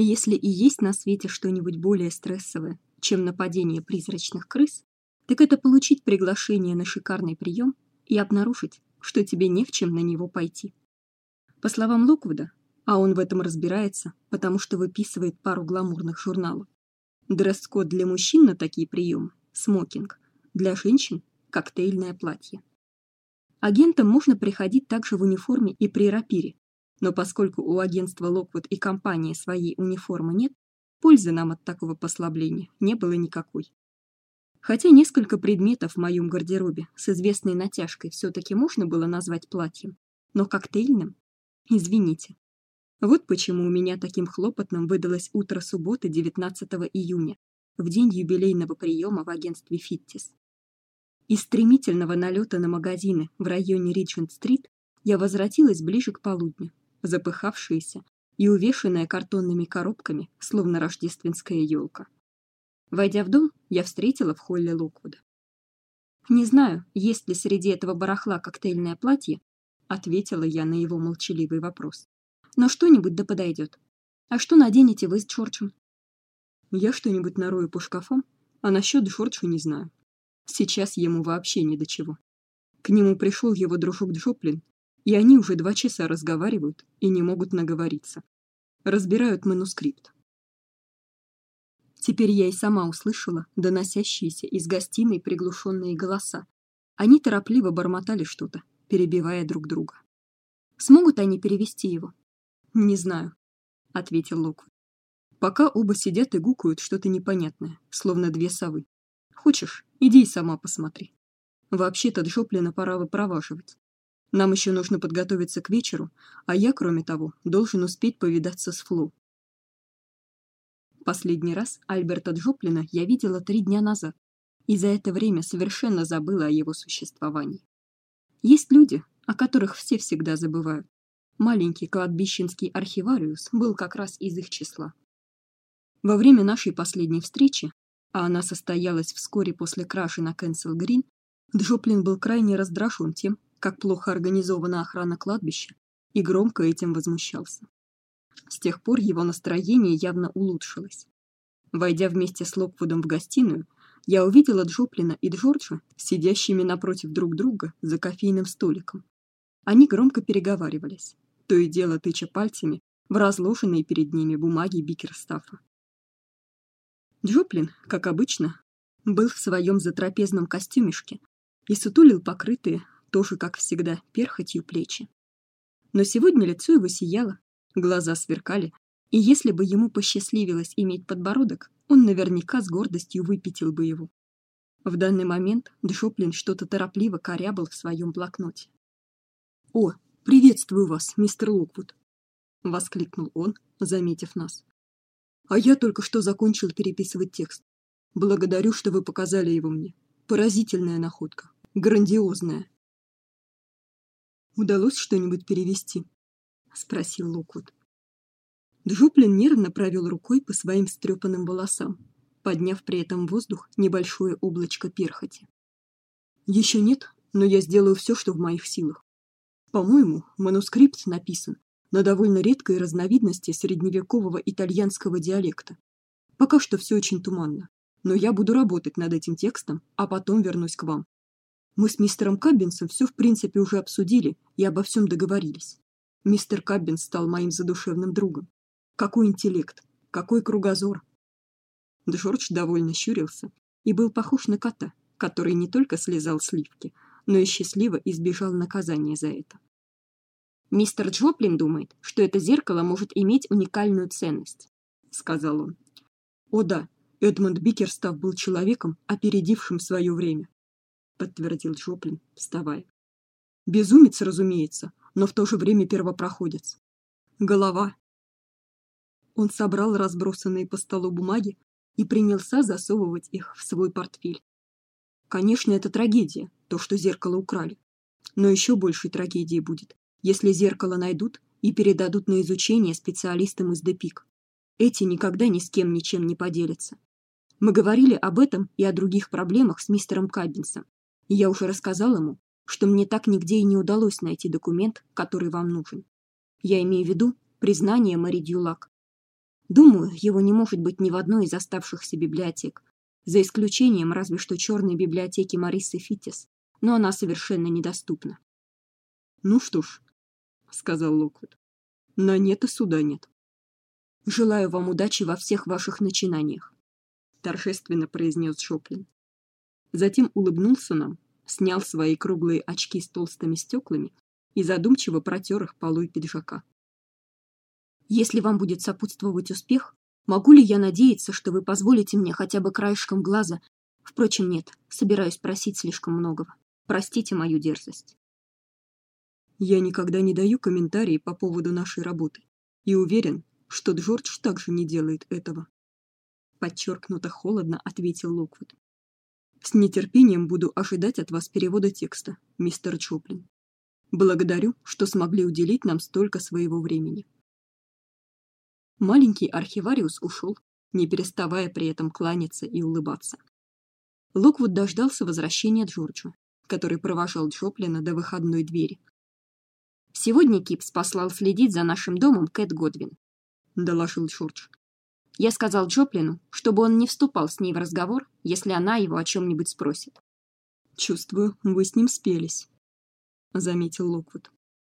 Если и есть на свете что-нибудь более стрессовое, чем нападение призрачных крыс, так это получить приглашение на шикарный прием и обнаружить, что тебе не в чем на него пойти. По словам Локвуда, а он в этом разбирается, потому что выписывает пару гламурных журналов. Дресс-код для мужчин на такие приемы смокинг, для женщин коктейльное платье. Агентам можно приходить также в униформе и при рапире, но поскольку у агентства Локвуд и компании своей униформы нет, пользы нам от такого послабления не было никакой. Хотя несколько предметов в моем гардеробе с известной натяжкой все таки можно было назвать платьем, но коктейльным, извините, вот почему у меня таким хлопотным выдалось утро субботы 19 июня, в день юбилейного приема в агентстве Фиттис. Из стремительного налета на магазины в районе Риджент-стрит я возвратилась ближе к полудню, запыхавшаяся и увешанная картонными коробками, словно рождественская елка. Войдя в дом, я встретила в холле Локвуда. Не знаю, есть ли среди этого барахла коктейльное платье, ответила я на его молчаливый вопрос но что-нибудь да подойдет. А что наденете вы с Джорджем? Я что-нибудь нарою по шкафам, а насчет Джорджа не знаю. Сейчас ему вообще не до чего. К нему пришел его дружок Джоплин, и они уже два часа разговаривают и не могут наговориться. Разбирают манускрипт. Теперь я и сама услышала доносящиеся из гостиной приглушенные голоса. Они торопливо бормотали что-то, перебивая друг друга. Смогут они перевести его? Не знаю, ответил Локвуд. Пока оба сидят и гукают что-то непонятное, словно две совы. Хочешь, иди сама посмотри. Вообще-то Джоплина пора выпроваживать. Нам еще нужно подготовиться к вечеру, а я, кроме того, должен успеть повидаться с Фло. Последний раз Альберта Джоплина я видела три дня назад, и за это время совершенно забыла о его существовании. Есть люди, о которых все всегда забывают. Маленький кладбищенский архивариус был как раз из их числа. Во время нашей последней встречи, а она состоялась вскоре после кражи на Кенсел-Грин, Джоплин был крайне раздражен тем, как плохо организована охрана кладбища, и громко этим возмущался. С тех пор его настроение явно улучшилось. Войдя вместе с Локвудом в гостиную, я увидела Джоплина и Джорджа сидящими напротив друг друга за кофейным столиком. Они громко переговаривались то и дело тыча пальцами в разложенные перед ними бумаги Бикерстафа. Джоплин, как обычно, был в своем затрапезном костюмишке и сутулил покрытые, тоже как всегда, перхотью плечи. Но сегодня лицо его сияло, глаза сверкали, и если бы ему посчастливилось иметь подбородок, он наверняка с гордостью выпятил бы его. В данный момент Джоплин что-то торопливо корябал в своем блокноте. О, Приветствую вас, мистер Локвуд, воскликнул он, заметив нас. А я только что закончил переписывать текст. Благодарю, что вы показали его мне. Поразительная находка, грандиозная. Удалось что-нибудь перевести? спросил Локвуд. Джуплин нервно провел рукой по своим стрепанным волосам, подняв при этом в воздух небольшое облачко перхоти. Еще нет, но я сделаю все, что в моих силах. По-моему, манускрипт написан на довольно редкой разновидности средневекового итальянского диалекта. Пока что все очень туманно, но я буду работать над этим текстом, а потом вернусь к вам. Мы с мистером Каббинсом все в принципе уже обсудили и обо всем договорились. Мистер Каббинс стал моим задушевным другом. Какой интеллект, какой кругозор. Джордж довольно щурился и был похож на кота, который не только слезал сливки, но и счастливо избежал наказания за это. Мистер Джоплин думает, что это зеркало может иметь уникальную ценность, сказал он. О да, Эдмонд Бикерстав был человеком, опередившим свое время, подтвердил Джоплин, вставая. Безумец, разумеется, но в то же время первопроходец. Голова. Он собрал разбросанные по столу бумаги и принялся засовывать их в свой портфель. Конечно, это трагедия, то, что зеркало украли. Но еще большей трагедией будет, если зеркало найдут и передадут на изучение специалистам из ДПИК. Эти никогда ни с кем ничем не поделятся. Мы говорили об этом и о других проблемах с мистером Каббинсом. И я уже рассказал ему, что мне так нигде и не удалось найти документ, который вам нужен. Я имею в виду признание Мари Дюлак. Думаю, его не может быть ни в одной из оставшихся библиотек, за исключением разве что черной библиотеки Марисы Фитис, но она совершенно недоступна. Ну что ж, сказал Локвуд. На нет и суда нет. Желаю вам удачи во всех ваших начинаниях, торжественно произнес Джоплин. Затем улыбнулся нам, снял свои круглые очки с толстыми стеклами и задумчиво протер их полой пиджака. Если вам будет сопутствовать успех, могу ли я надеяться, что вы позволите мне хотя бы краешком глаза? Впрочем, нет, собираюсь просить слишком многого. Простите мою дерзость. Я никогда не даю комментарии по поводу нашей работы и уверен, что Джордж также не делает этого. Подчеркнуто холодно ответил Локвуд. С нетерпением буду ожидать от вас перевода текста, мистер Чоплин. Благодарю, что смогли уделить нам столько своего времени. Маленький архивариус ушел, не переставая при этом кланяться и улыбаться. Локвуд дождался возвращения Джорджа, который провожал Джоплина до выходной двери. Сегодня Кипс послал следить за нашим домом Кэт Годвин, доложил Джордж. Я сказал Джоплину, чтобы он не вступал с ней в разговор, если она его о чем нибудь спросит. Чувствую, вы с ним спелись, заметил Локвуд.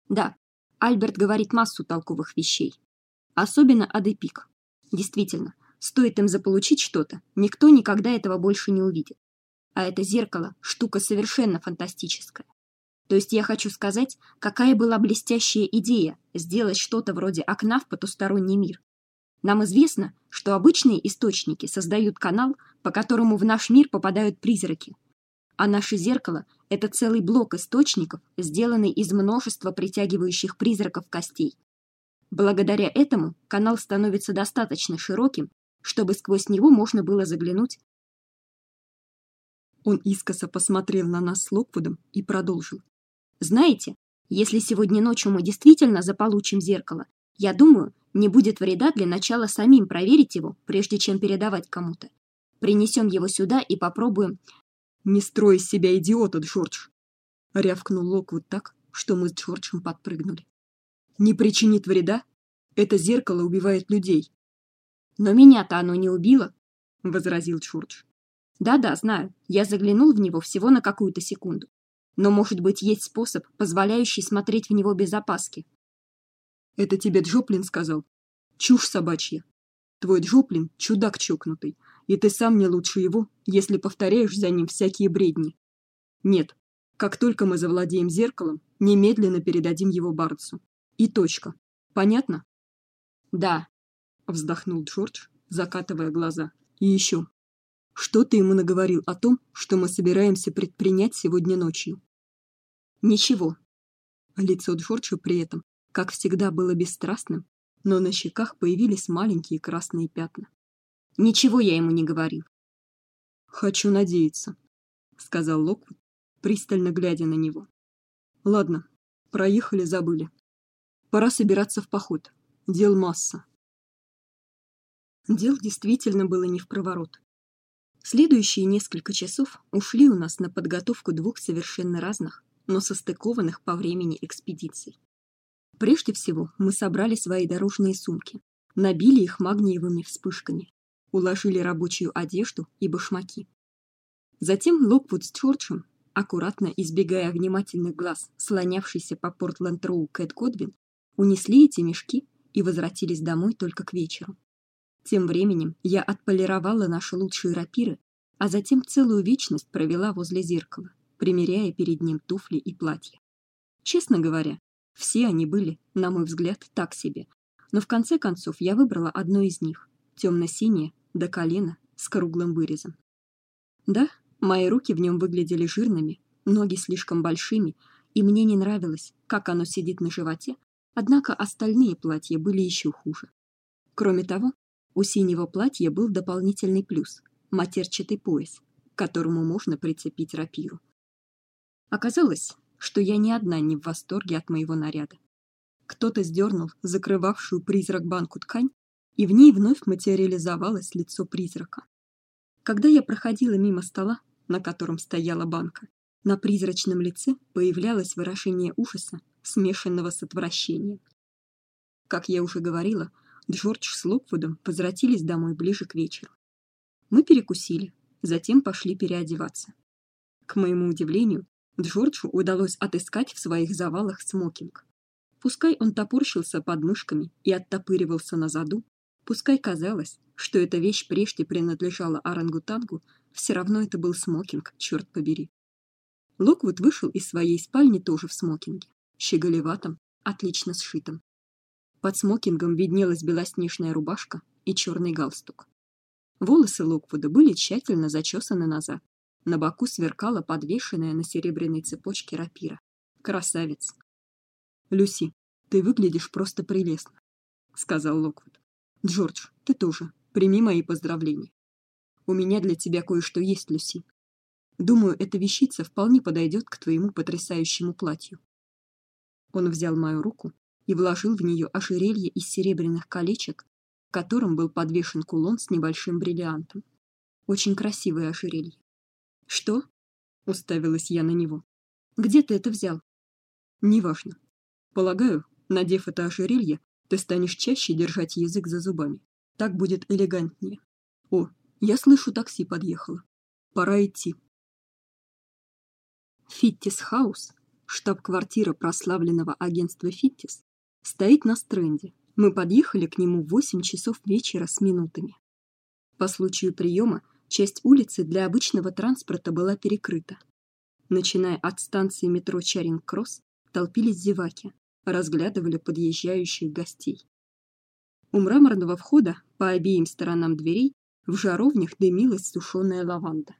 Да, Альберт говорит массу толковых вещей. Особенно Адепик. Действительно, стоит им заполучить что-то, никто никогда этого больше не увидит. А это зеркало штука совершенно фантастическая. То есть я хочу сказать, какая была блестящая идея сделать что-то вроде окна в потусторонний мир. Нам известно, что обычные источники создают канал, по которому в наш мир попадают призраки. А наше зеркало это целый блок источников, сделанный из множества притягивающих призраков костей. Благодаря этому канал становится достаточно широким, чтобы сквозь него можно было заглянуть. Он искоса посмотрел на нас с Локвудом и продолжил: "Знаете, если сегодня ночью мы действительно заполучим зеркало, я думаю, не будет вреда для начала самим проверить его, прежде чем передавать кому-то. Принесем его сюда и попробуем. Не строй из себя идиота, Джордж, рявкнул Локвуд так, что мы с Джорджем подпрыгнули не причинит вреда? Это зеркало убивает людей. Но меня-то оно не убило, возразил Чурч. Да-да, знаю. Я заглянул в него всего на какую-то секунду. Но, может быть, есть способ, позволяющий смотреть в него без опаски. Это тебе Джоплин сказал? Чушь собачья. Твой Джоплин чудак чокнутый, и ты сам не лучше его, если повторяешь за ним всякие бредни. Нет. Как только мы завладеем зеркалом, немедленно передадим его Барцу. И точка. Понятно? Да, вздохнул Джордж, закатывая глаза. И еще. Что ты ему наговорил о том, что мы собираемся предпринять сегодня ночью? Ничего. Лицо Джорджа при этом, как всегда, было бесстрастным, но на щеках появились маленькие красные пятна. Ничего я ему не говорил. Хочу надеяться, сказал Локвуд, пристально глядя на него. Ладно, проехали, забыли. Пора собираться в поход. Дел масса. Дел действительно было не в проворот. Следующие несколько часов ушли у нас на подготовку двух совершенно разных, но состыкованных по времени экспедиций. Прежде всего, мы собрали свои дорожные сумки, набили их магниевыми вспышками, уложили рабочую одежду и башмаки. Затем Локвуд с Чорчем, аккуратно избегая внимательных глаз, слонявшийся по Портленд-Роу Кэт Годвин, унесли эти мешки и возвратились домой только к вечеру. Тем временем я отполировала наши лучшие рапиры, а затем целую вечность провела возле зеркала, примеряя перед ним туфли и платья. Честно говоря, все они были, на мой взгляд, так себе, но в конце концов я выбрала одно из них, темно синее до колена с круглым вырезом. Да, мои руки в нем выглядели жирными, ноги слишком большими, и мне не нравилось, как оно сидит на животе, Однако остальные платья были еще хуже. Кроме того, у синего платья был дополнительный плюс матерчатый пояс, к которому можно прицепить рапиру. Оказалось, что я не одна не в восторге от моего наряда. Кто-то сдернул закрывавшую призрак банку ткань, и в ней вновь материализовалось лицо призрака. Когда я проходила мимо стола, на котором стояла банка, на призрачном лице появлялось выражение ужаса смешанного с отвращением. Как я уже говорила, Джордж с Локвудом возвратились домой ближе к вечеру. Мы перекусили, затем пошли переодеваться. К моему удивлению, Джорджу удалось отыскать в своих завалах смокинг. Пускай он топорщился под мышками и оттопыривался на заду, пускай казалось, что эта вещь прежде принадлежала орангутангу, все равно это был смокинг, черт побери. Локвуд вышел из своей спальни тоже в смокинге, щеголеватом, отлично сшитом. Под смокингом виднелась белоснежная рубашка и черный галстук. Волосы Локвуда были тщательно зачесаны назад. На боку сверкала подвешенная на серебряной цепочке рапира. Красавец. Люси, ты выглядишь просто прелестно, сказал Локвуд. Джордж, ты тоже. Прими мои поздравления. У меня для тебя кое-что есть, Люси. Думаю, эта вещица вполне подойдет к твоему потрясающему платью. Он взял мою руку и вложил в нее ожерелье из серебряных колечек котором был подвешен кулон с небольшим бриллиантом. Очень красивое ожерелье. Что? уставилась я на него. Где ты это взял? Неважно. Полагаю, надев это ожерелье, ты станешь чаще держать язык за зубами. Так будет элегантнее. О, я слышу, такси подъехало. Пора идти. Фиттис Хаус, штаб-квартира прославленного агентства Фиттис, стоит на стренде, мы подъехали к нему в восемь часов вечера с минутами. По случаю приема часть улицы для обычного транспорта была перекрыта. Начиная от станции метро Чаринг-Кросс, толпились зеваки, разглядывали подъезжающих гостей. У мраморного входа по обеим сторонам дверей в жаровнях дымилась сушеная лаванда.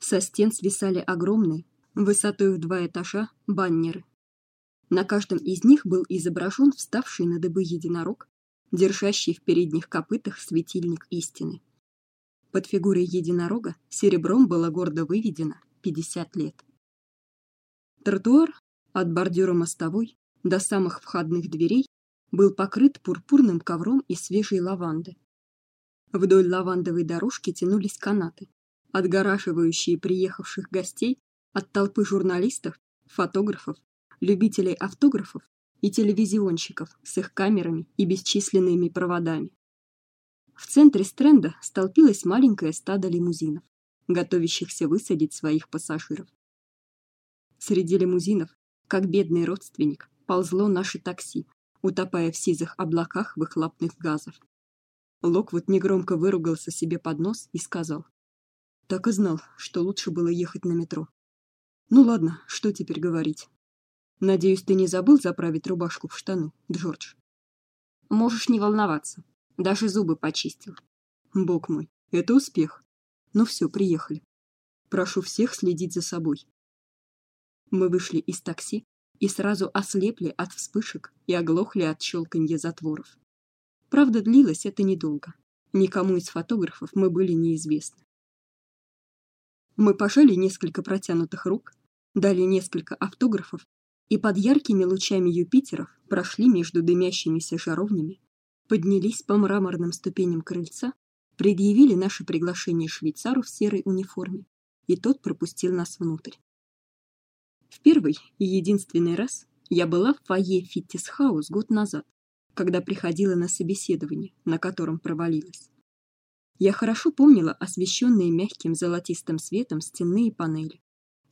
Со стен свисали огромные, высотой в два этажа, баннеры. На каждом из них был изображен вставший на дыбы единорог, держащий в передних копытах светильник истины. Под фигурой единорога серебром было гордо выведено 50 лет. Тротуар от бордюра мостовой до самых входных дверей был покрыт пурпурным ковром из свежей лаванды. Вдоль лавандовой дорожки тянулись канаты, отгораживающие приехавших гостей от толпы журналистов, фотографов любителей автографов и телевизионщиков с их камерами и бесчисленными проводами. В центре стренда столпилось маленькое стадо лимузинов, готовящихся высадить своих пассажиров. Среди лимузинов, как бедный родственник, ползло наше такси, утопая в сизых облаках выхлопных газов. Локвуд негромко выругался себе под нос и сказал: "Так и знал, что лучше было ехать на метро. Ну ладно, что теперь говорить? Надеюсь, ты не забыл заправить рубашку в штаны, Джордж. Можешь не волноваться. Даже зубы почистил. Бог мой, это успех. Ну все, приехали. Прошу всех следить за собой. Мы вышли из такси и сразу ослепли от вспышек и оглохли от щелканья затворов. Правда, длилось это недолго. Никому из фотографов мы были неизвестны. Мы пожали несколько протянутых рук, дали несколько автографов и под яркими лучами Юпитеров прошли между дымящимися жаровнями, поднялись по мраморным ступеням крыльца, предъявили наше приглашение швейцару в серой униформе, и тот пропустил нас внутрь. В первый и единственный раз я была в фойе Фиттис Хаус год назад, когда приходила на собеседование, на котором провалилась. Я хорошо помнила освещенные мягким золотистым светом стенные панели,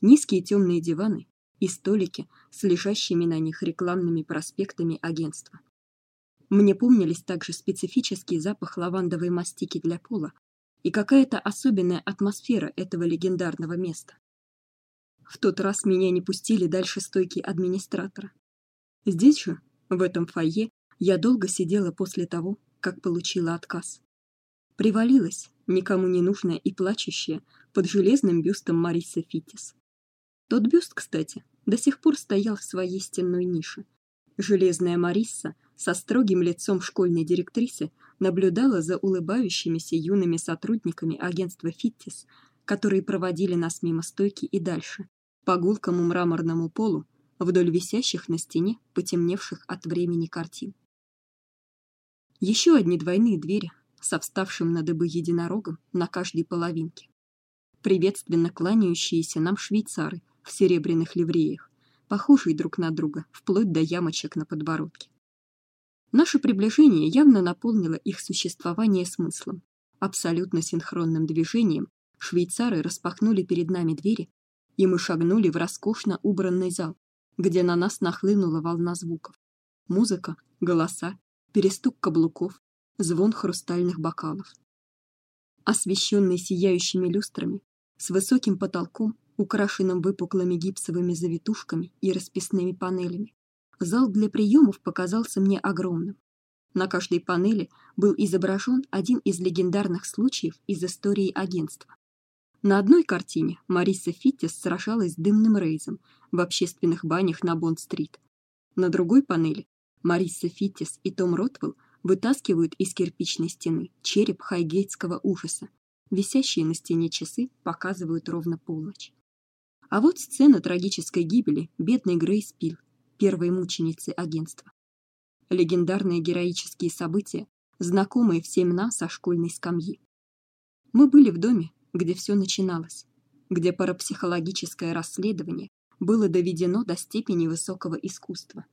низкие темные диваны и столики с лежащими на них рекламными проспектами агентства. Мне помнились также специфический запах лавандовой мастики для пола и какая-то особенная атмосфера этого легендарного места. В тот раз меня не пустили дальше стойки администратора. Здесь же, в этом фойе, я долго сидела после того, как получила отказ. Привалилась, никому не нужная и плачущая, под железным бюстом Марисы Фитис. Тот бюст, кстати, до сих пор стоял в своей стенной нише. Железная Марисса со строгим лицом школьной директрисы наблюдала за улыбающимися юными сотрудниками агентства Фиттис, которые проводили нас мимо стойки и дальше, по гулкому мраморному полу, вдоль висящих на стене потемневших от времени картин. Еще одни двойные двери со вставшим на дыбы единорогом на каждой половинке. Приветственно кланяющиеся нам швейцары в серебряных ливреях, похожие друг на друга, вплоть до ямочек на подбородке. Наше приближение явно наполнило их существование смыслом. Абсолютно синхронным движением швейцары распахнули перед нами двери, и мы шагнули в роскошно убранный зал, где на нас нахлынула волна звуков: музыка, голоса, перестук каблуков, звон хрустальных бокалов. Освещенный сияющими люстрами, с высоким потолком, украшенным выпуклыми гипсовыми завитушками и расписными панелями, зал для приемов показался мне огромным. На каждой панели был изображен один из легендарных случаев из истории агентства. На одной картине Мариса Фиттис сражалась с дымным рейзом в общественных банях на Бонд-стрит. На другой панели Мариса Фиттис и Том Ротвелл вытаскивают из кирпичной стены череп хайгейтского ужаса. Висящие на стене часы показывают ровно полночь. А вот сцена трагической гибели бедной Грейс Пил, первой мученицы агентства. Легендарные героические события, знакомые всем нам со школьной скамьи. Мы были в доме, где все начиналось, где парапсихологическое расследование было доведено до степени высокого искусства.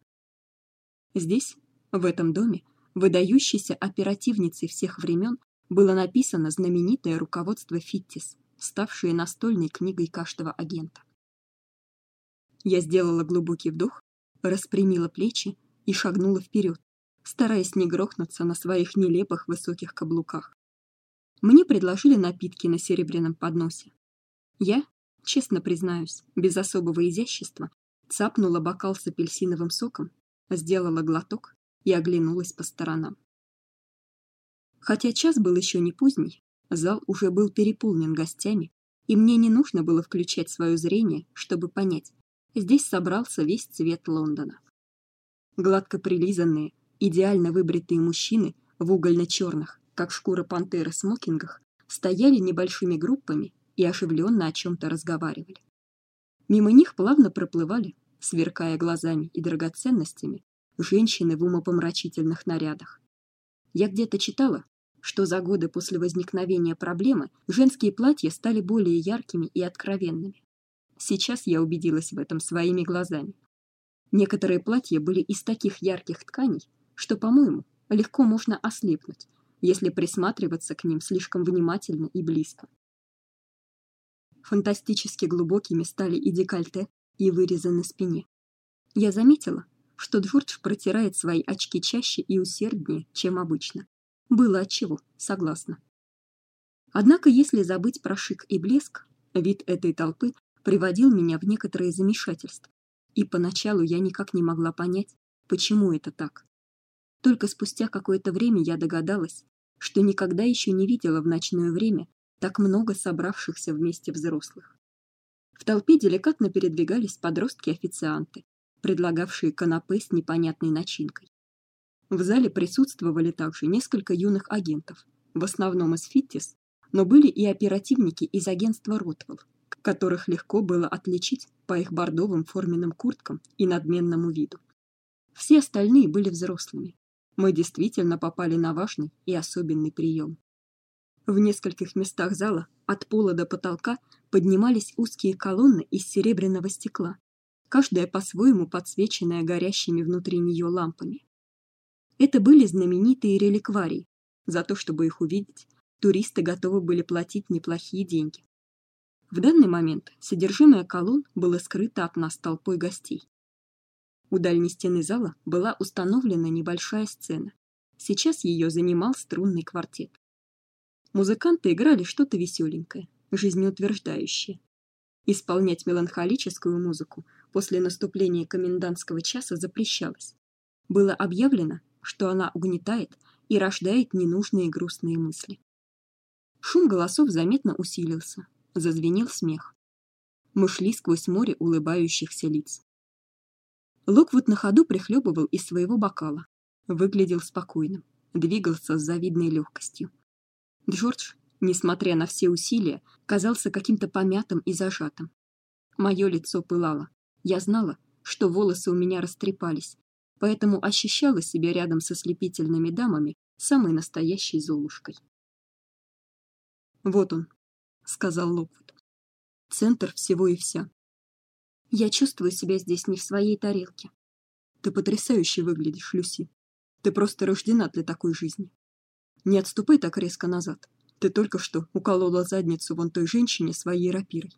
Здесь, в этом доме, выдающейся оперативницей всех времен, было написано знаменитое руководство Фиттис, ставшее настольной книгой каждого агента. Я сделала глубокий вдох, распрямила плечи и шагнула вперед, стараясь не грохнуться на своих нелепых высоких каблуках. Мне предложили напитки на серебряном подносе. Я, честно признаюсь, без особого изящества, цапнула бокал с апельсиновым соком, сделала глоток и оглянулась по сторонам. Хотя час был еще не поздний, зал уже был переполнен гостями, и мне не нужно было включать свое зрение, чтобы понять, здесь собрался весь цвет Лондона. Гладко прилизанные, идеально выбритые мужчины в угольно черных как шкура пантеры смокингах, стояли небольшими группами и оживленно о чем то разговаривали. Мимо них плавно проплывали, сверкая глазами и драгоценностями, женщины в умопомрачительных нарядах. Я где-то читала, что за годы после возникновения проблемы женские платья стали более яркими и откровенными. Сейчас я убедилась в этом своими глазами. Некоторые платья были из таких ярких тканей, что, по-моему, легко можно ослепнуть, если присматриваться к ним слишком внимательно и близко. Фантастически глубокими стали и декольте, и вырезы на спине. Я заметила, что Джордж протирает свои очки чаще и усерднее, чем обычно. Было отчего, согласна. Однако, если забыть про шик и блеск, вид этой толпы приводил меня в некоторое замешательство, и поначалу я никак не могла понять, почему это так. Только спустя какое-то время я догадалась, что никогда еще не видела в ночное время так много собравшихся вместе взрослых. В толпе деликатно передвигались подростки-официанты, предлагавшие канапе с непонятной начинкой. В зале присутствовали также несколько юных агентов, в основном из Фиттис, но были и оперативники из агентства Ротвелл, которых легко было отличить по их бордовым форменным курткам и надменному виду. Все остальные были взрослыми, мы действительно попали на важный и особенный прием. В нескольких местах зала от пола до потолка поднимались узкие колонны из серебряного стекла, каждая по-своему подсвеченная горящими внутри нее лампами. Это были знаменитые реликварии. За то, чтобы их увидеть, туристы готовы были платить неплохие деньги. В данный момент содержимое колонн было скрыто от нас толпой гостей. У дальней стены зала была установлена небольшая сцена. Сейчас ее занимал струнный квартет. Музыканты играли что-то веселенькое, жизнеутверждающее. Исполнять меланхолическую музыку после наступления комендантского часа запрещалось. Было объявлено, что она угнетает и рождает ненужные грустные мысли. Шум голосов заметно усилился, зазвенел смех. Мы шли сквозь море улыбающихся лиц. Локвуд на ходу прихлебывал из своего бокала, выглядел спокойным, двигался с завидной легкостью. Джордж, несмотря на все усилия, казался каким-то помятым и зажатым. Мое лицо пылало. Я знала, что волосы у меня растрепались, поэтому ощущала себя рядом со слепительными дамами самой настоящей золушкой. Вот он, сказал Локвуд. Центр всего и вся. Я чувствую себя здесь не в своей тарелке. Ты потрясающе выглядишь, Люси. Ты просто рождена для такой жизни. Не отступай так резко назад. Ты только что уколола задницу вон той женщине своей рапирой.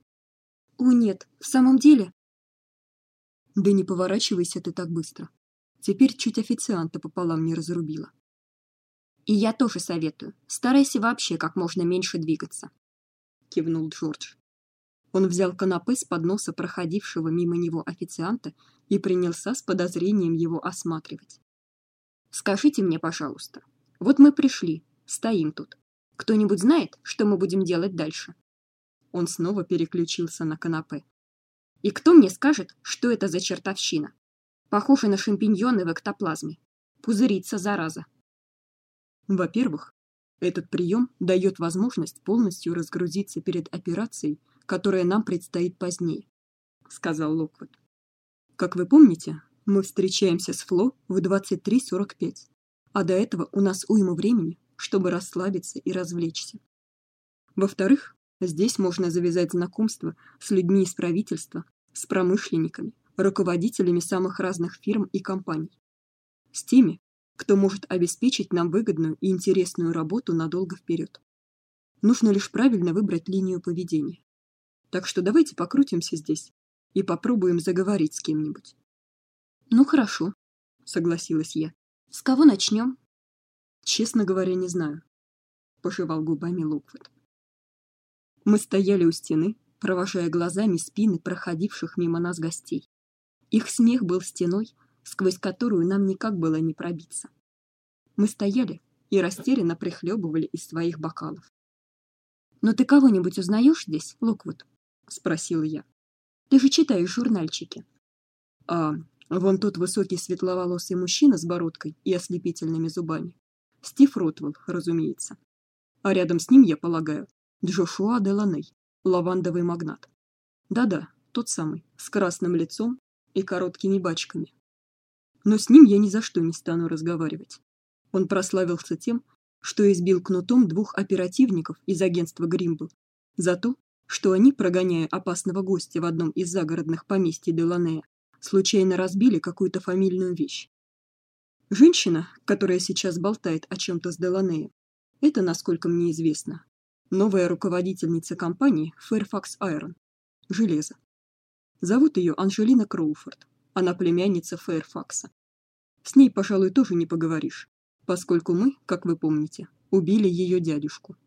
О нет, в самом деле? Да не поворачивайся ты так быстро. Теперь чуть официанта пополам не разрубила. И я тоже советую. Старайся вообще как можно меньше двигаться, кивнул Джордж. Он взял канапе с подноса проходившего мимо него официанта и принялся с подозрением его осматривать. Скажите мне, пожалуйста, вот мы пришли, стоим тут. Кто-нибудь знает, что мы будем делать дальше? Он снова переключился на канапе. И кто мне скажет, что это за чертовщина? Похоже на шампиньоны в эктоплазме. Пузырится зараза. Во-первых, этот прием дает возможность полностью разгрузиться перед операцией, которая нам предстоит позднее, сказал Локвуд. Как вы помните, мы встречаемся с Фло в 23:45, а до этого у нас уйма времени, чтобы расслабиться и развлечься. Во-вторых, здесь можно завязать знакомство с людьми из правительства, с промышленниками, руководителями самых разных фирм и компаний, с теми, кто может обеспечить нам выгодную и интересную работу надолго вперед. Нужно лишь правильно выбрать линию поведения. Так что давайте покрутимся здесь и попробуем заговорить с кем-нибудь. Ну хорошо, согласилась я. С кого начнем? Честно говоря, не знаю, пожевал губами Локвуд. Мы стояли у стены, провожая глазами спины проходивших мимо нас гостей. Их смех был стеной, сквозь которую нам никак было не пробиться. Мы стояли и растерянно прихлебывали из своих бокалов. "Но ты кого-нибудь узнаешь здесь, Локвуд?" спросила я. "Ты же читаешь журнальчики". "А, вон тот высокий светловолосый мужчина с бородкой и ослепительными зубами. Стив Ротвелл, разумеется. А рядом с ним, я полагаю, Джошуа Деланей, лавандовый магнат. Да-да, тот самый, с красным лицом и короткими бачками, но с ним я ни за что не стану разговаривать. Он прославился тем, что избил кнутом двух оперативников из агентства Гримбл за то, что они, прогоняя опасного гостя в одном из загородных поместий Деланея, случайно разбили какую-то фамильную вещь. Женщина, которая сейчас болтает о чем то с Деланеем, это, насколько мне известно, новая руководительница компании Fairfax Iron. Железо. Зовут ее Анжелина Кроуфорд. Она племянница Фэрфакса. С ней, пожалуй, тоже не поговоришь, поскольку мы, как вы помните, убили ее дядюшку.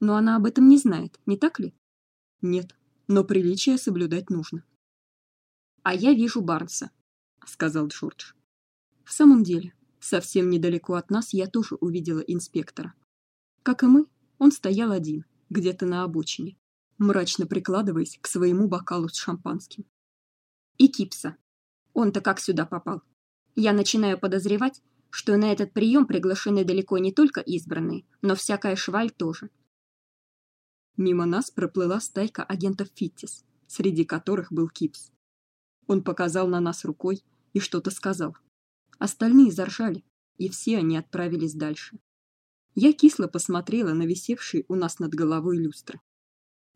Но она об этом не знает, не так ли? Нет, но приличие соблюдать нужно. А я вижу Барнса, сказал Джордж. В самом деле, совсем недалеко от нас я тоже увидела инспектора. Как и мы, он стоял один, где-то на обочине, мрачно прикладываясь к своему бокалу с шампанским. И Кипса, он-то как сюда попал? Я начинаю подозревать, что на этот прием приглашены далеко не только избранные, но всякая шваль тоже. Мимо нас проплыла стайка агентов Фиттис, среди которых был Кипс. Он показал на нас рукой и что-то сказал. Остальные заржали, и все они отправились дальше. Я кисло посмотрела на висевшие у нас над головой люстры.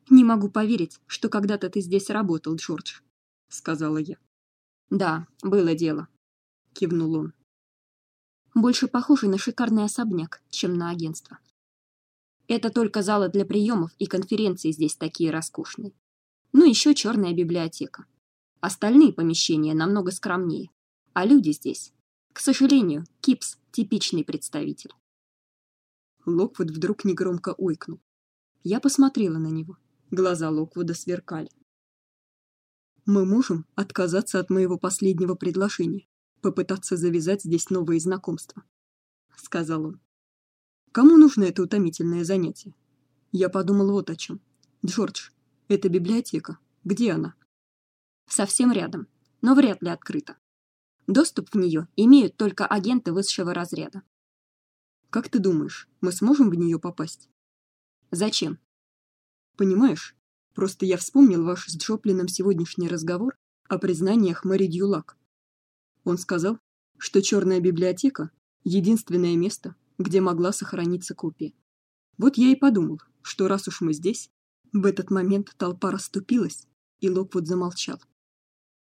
Не могу поверить, что когда-то ты здесь работал, Джордж, сказала я. Да, было дело, кивнул он. Больше похоже на шикарный особняк, чем на агентство. Это только залы для приемов и конференций здесь такие роскошные. Ну еще черная библиотека. Остальные помещения намного скромнее, а люди здесь, к сожалению, Кипс типичный представитель. Локвуд вдруг негромко ойкнул. Я посмотрела на него. Глаза Локвуда сверкали. Мы можем отказаться от моего последнего предложения, попытаться завязать здесь новые знакомства, сказал он. Кому нужно это утомительное занятие? Я подумал вот о чем. Джордж, это библиотека. Где она? Совсем рядом, но вряд ли открыта. Доступ в нее имеют только агенты высшего разряда. Как ты думаешь, мы сможем в нее попасть? Зачем? Понимаешь, Просто я вспомнил ваш с Джоплином сегодняшний разговор о признаниях Мэри Дьюлак. Он сказал, что черная библиотека единственное место, где могла сохраниться копия. Вот я и подумал, что раз уж мы здесь, в этот момент толпа расступилась, и Локвуд замолчал.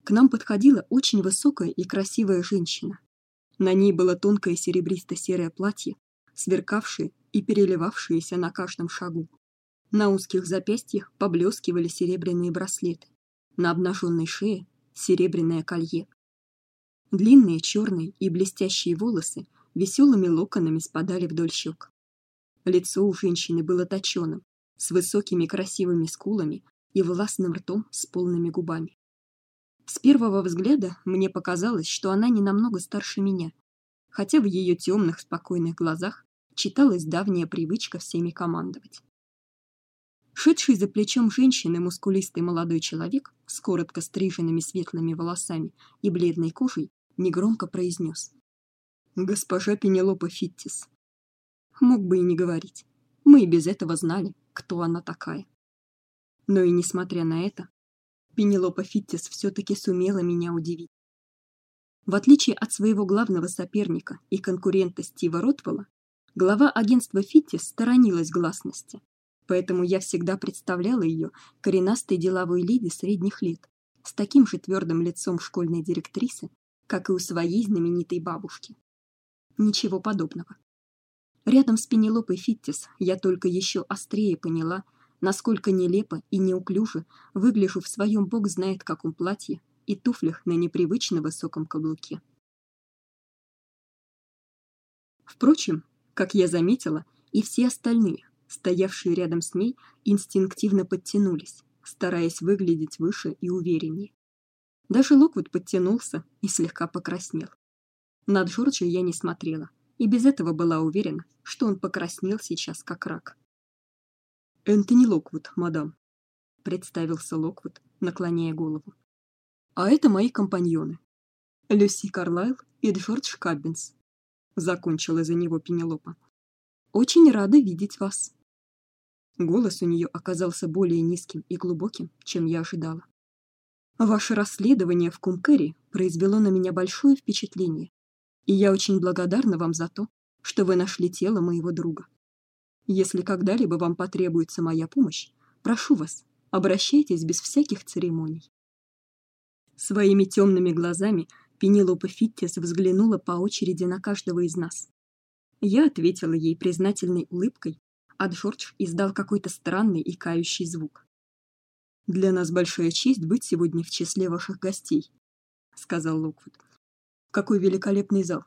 К нам подходила очень высокая и красивая женщина. На ней было тонкое серебристо-серое платье, сверкавшее и переливавшееся на каждом шагу. На узких запястьях поблескивали серебряные браслеты, на обнаженной шее серебряное колье. Длинные черные и блестящие волосы веселыми локонами спадали вдоль щек. Лицо у женщины было точёным, с высокими красивыми скулами и властным ртом с полными губами. С первого взгляда мне показалось, что она не намного старше меня, хотя в ее темных спокойных глазах читалась давняя привычка всеми командовать. Шедший за плечом женщины мускулистый молодой человек с коротко стриженными светлыми волосами и бледной кожей негромко произнес: "Госпожа Пенелопа Фиттис". Мог бы и не говорить. Мы и без этого знали, кто она такая. Но и несмотря на это, Пенелопа Фиттис все таки сумела меня удивить. В отличие от своего главного соперника и конкурента Стива Ротвелла, глава агентства Фиттис сторонилась гласности. Поэтому я всегда представляла ее коренастой деловой леди средних лет, с таким же твердым лицом школьной директрисы, как и у своей знаменитой бабушки. Ничего подобного. Рядом с Пенелопой Фиттис я только еще острее поняла, насколько нелепо и неуклюже выгляжу в своем бог знает каком платье и туфлях на непривычно высоком каблуке. Впрочем, как я заметила, и все остальные, стоявшие рядом с ней, инстинктивно подтянулись, стараясь выглядеть выше и увереннее. Даже Локвуд подтянулся и слегка покраснел. На Джорджа я не смотрела, и без этого была уверена, что он покраснел сейчас как рак. Энтони Локвуд, мадам, представился Локвуд, наклоняя голову. А это мои компаньоны. Люси Карлайл и Джордж Каббинс. Закончила за него Пенелопа. Очень рада видеть вас. Голос у нее оказался более низким и глубоким, чем я ожидала. Ваше расследование в Кумкэри произвело на меня большое впечатление, и я очень благодарна вам за то, что вы нашли тело моего друга. Если когда-либо вам потребуется моя помощь, прошу вас, обращайтесь без всяких церемоний. Своими темными глазами Пенелопа Фиттис взглянула по очереди на каждого из нас. Я ответила ей признательной улыбкой а Джордж издал какой-то странный и кающий звук. Для нас большая честь быть сегодня в числе ваших гостей, сказал Локвуд. Какой великолепный зал.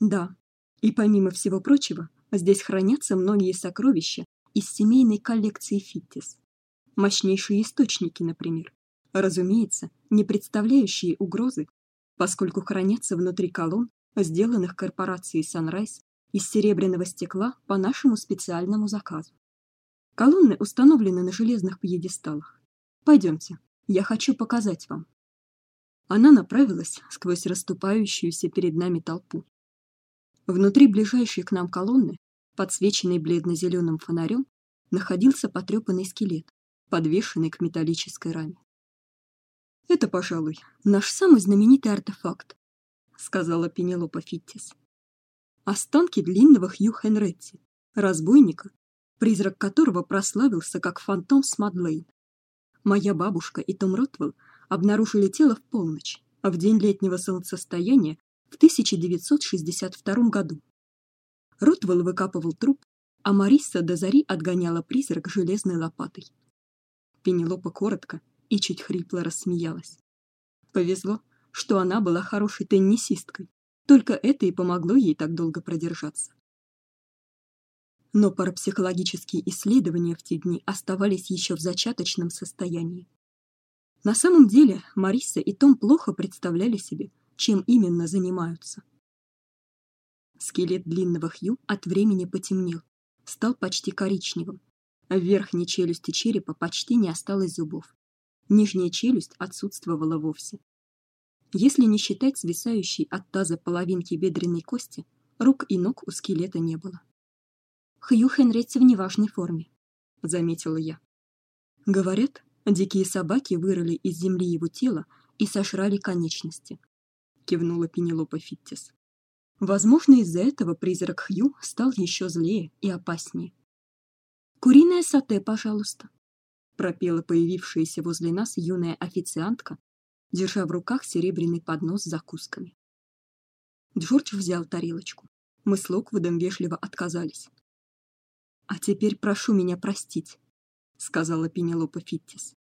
Да. И помимо всего прочего, здесь хранятся многие сокровища из семейной коллекции Фиттис. Мощнейшие источники, например, разумеется, не представляющие угрозы, поскольку хранятся внутри колонн, сделанных корпорацией Sunrise из серебряного стекла по нашему специальному заказу. Колонны установлены на железных пьедесталах. Пойдемте, я хочу показать вам. Она направилась сквозь расступающуюся перед нами толпу. Внутри ближайшей к нам колонны, подсвеченной бледно зеленым фонарем, находился потрепанный скелет, подвешенный к металлической раме. Это, пожалуй, наш самый знаменитый артефакт, сказала Пенелопа Фиттис. Останки длинного Хью Хенретти, разбойника, призрак которого прославился как фантом с Мадлейн. Моя бабушка и Том Ротвелл обнаружили тело в полночь, а в день летнего солнцестояния в 1962 году. Ротвелл выкапывал труп, а Мариса до зари отгоняла призрак железной лопатой. Пенелопа коротко и чуть хрипло рассмеялась. Повезло, что она была хорошей теннисисткой, только это и помогло ей так долго продержаться. Но парапсихологические исследования в те дни оставались еще в зачаточном состоянии. На самом деле, Мариса и Том плохо представляли себе, чем именно занимаются. Скелет длинного Хью от времени потемнел, стал почти коричневым. В верхней челюсти черепа почти не осталось зубов. Нижняя челюсть отсутствовала вовсе. Если не считать свисающей от таза половинки бедренной кости, рук и ног у скелета не было. Хью Хенретти в неважной форме, заметила я. Говорят, дикие собаки вырыли из земли его тело и сожрали конечности, кивнула Пенелопа Фиттис. Возможно, из-за этого призрак Хью стал еще злее и опаснее. Куриное сате, пожалуйста, пропела появившаяся возле нас юная официантка держа в руках серебряный поднос с закусками. Джордж взял тарелочку. Мы с Локвудом вежливо отказались. А теперь прошу меня простить, сказала Пенелопа Фиттис.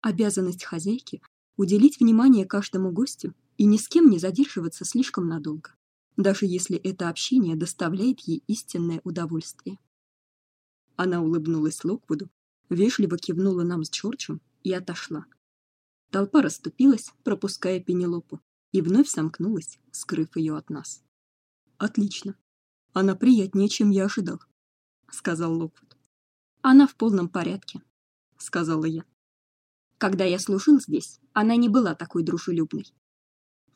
Обязанность хозяйки уделить внимание каждому гостю и ни с кем не задерживаться слишком надолго, даже если это общение доставляет ей истинное удовольствие. Она улыбнулась Локвуду, вежливо кивнула нам с Чорчем и отошла. Толпа расступилась, пропуская Пенелопу, и вновь сомкнулась, скрыв ее от нас. Отлично. Она приятнее, чем я ожидал, сказал Локвуд. Она в полном порядке, сказала я. Когда я служил здесь, она не была такой дружелюбной.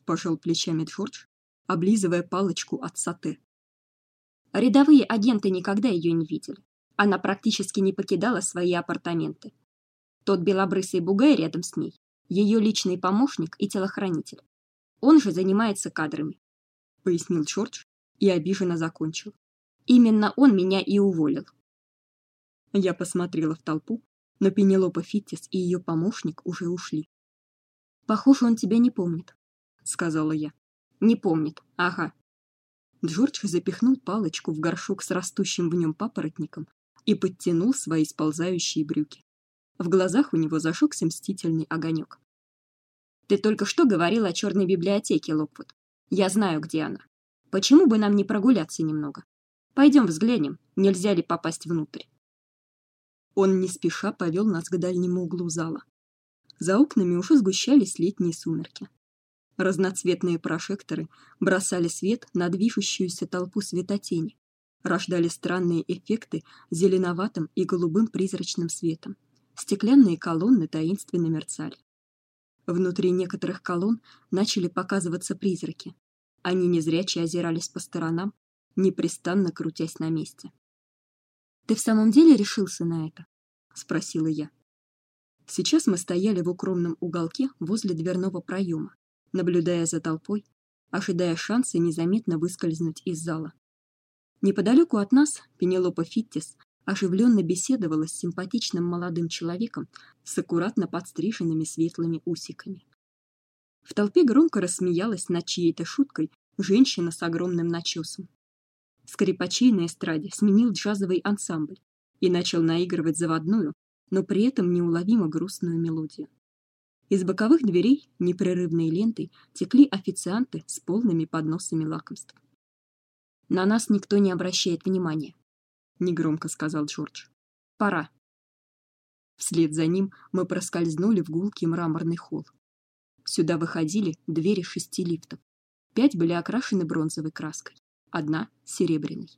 Пожал плечами Джордж, облизывая палочку от саты. Рядовые агенты никогда ее не видели. Она практически не покидала свои апартаменты. Тот белобрысый бугай рядом с ней ее личный помощник и телохранитель. Он же занимается кадрами, пояснил Джордж и обиженно закончил. Именно он меня и уволил. Я посмотрела в толпу, но Пенелопа Фиттис и ее помощник уже ушли. Похоже, он тебя не помнит, сказала я. Не помнит. Ага. Джордж запихнул палочку в горшок с растущим в нем папоротником и подтянул свои сползающие брюки. В глазах у него зажегся мстительный огонек. Ты только что говорил о черной библиотеке, Локвуд. Я знаю, где она. Почему бы нам не прогуляться немного? Пойдем взглянем, нельзя ли попасть внутрь. Он не спеша повел нас к дальнему углу зала. За окнами уже сгущались летние сумерки. Разноцветные прожекторы бросали свет на движущуюся толпу светотени, рождали странные эффекты зеленоватым и голубым призрачным светом. Стеклянные колонны таинственно мерцали. Внутри некоторых колонн начали показываться призраки. Они незряче озирались по сторонам, непрестанно крутясь на месте. Ты в самом деле решился на это? спросила я. Сейчас мы стояли в укромном уголке возле дверного проема, наблюдая за толпой, ожидая шанса незаметно выскользнуть из зала. Неподалеку от нас Пенелопа Фиттис оживленно беседовала с симпатичным молодым человеком с аккуратно подстриженными светлыми усиками. В толпе громко рассмеялась над чьей-то шуткой женщина с огромным начесом. Скрипачей на эстраде сменил джазовый ансамбль и начал наигрывать заводную, но при этом неуловимо грустную мелодию. Из боковых дверей непрерывной лентой текли официанты с полными подносами лакомств. На нас никто не обращает внимания, негромко сказал Джордж. Пора. Вслед за ним мы проскользнули в гулкий мраморный холл. Сюда выходили двери шести лифтов. Пять были окрашены бронзовой краской, одна серебряной.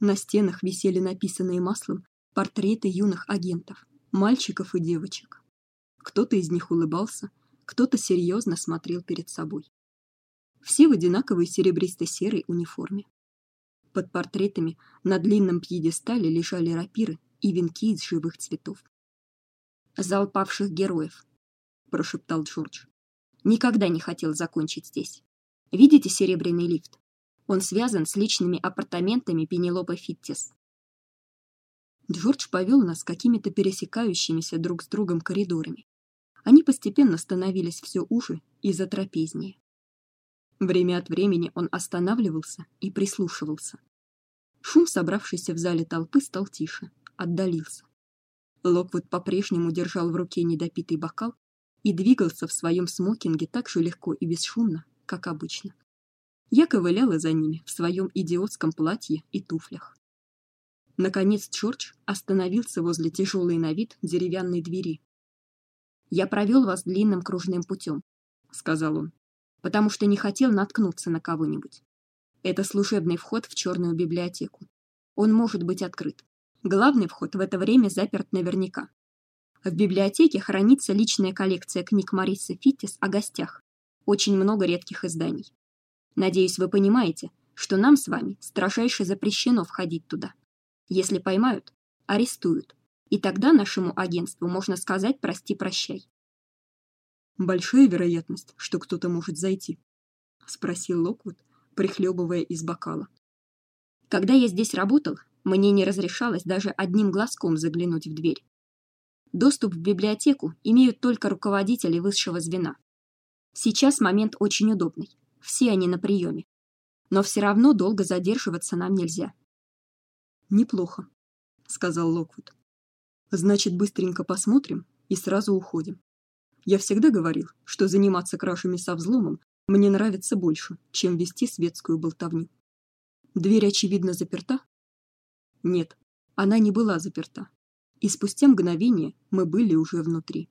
На стенах висели написанные маслом портреты юных агентов, мальчиков и девочек. Кто-то из них улыбался, кто-то серьезно смотрел перед собой. Все в одинаковой серебристо-серой униформе. Под портретами на длинном пьедестале лежали рапиры и венки из живых цветов. Зал павших героев, прошептал Джордж. Никогда не хотел закончить здесь. Видите серебряный лифт? Он связан с личными апартаментами Пенелопы Фиттис. Джордж повел нас какими-то пересекающимися друг с другом коридорами. Они постепенно становились все уже и затрапезнее. Время от времени он останавливался и прислушивался. Шум собравшейся в зале толпы стал тише, отдалился. Локвуд по-прежнему держал в руке недопитый бокал и двигался в своем смокинге так же легко и бесшумно, как обычно. Я ковыляла за ними в своем идиотском платье и туфлях. Наконец Джордж остановился возле тяжелой на вид деревянной двери. Я провел вас длинным кружным путем, сказал он потому что не хотел наткнуться на кого-нибудь. Это служебный вход в черную библиотеку. Он может быть открыт. Главный вход в это время заперт наверняка. В библиотеке хранится личная коллекция книг Марисы Фиттис о гостях. Очень много редких изданий. Надеюсь, вы понимаете, что нам с вами строжайше запрещено входить туда. Если поймают, арестуют. И тогда нашему агентству можно сказать прости-прощай. Большая вероятность, что кто-то может зайти, спросил Локвуд, прихлебывая из бокала. Когда я здесь работал, мне не разрешалось даже одним глазком заглянуть в дверь. Доступ в библиотеку имеют только руководители высшего звена. Сейчас момент очень удобный. Все они на приеме. но все равно долго задерживаться нам нельзя. Неплохо, сказал Локвуд. Значит, быстренько посмотрим и сразу уходим. Я всегда говорил, что заниматься кражами со взломом мне нравится больше, чем вести светскую болтовню. Дверь очевидно заперта? Нет, она не была заперта. И спустя мгновение мы были уже внутри.